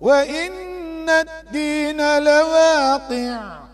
وإن الدين لواقع.